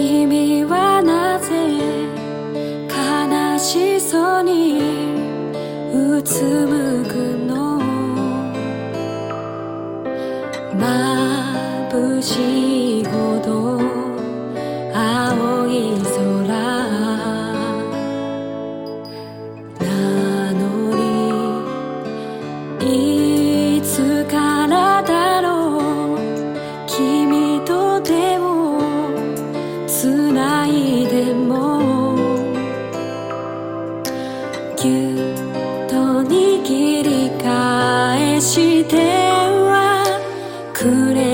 君はなぜ悲しそうにうつむくの？眩しいほど青い空。つないでもぎゅっと握り返してはくれ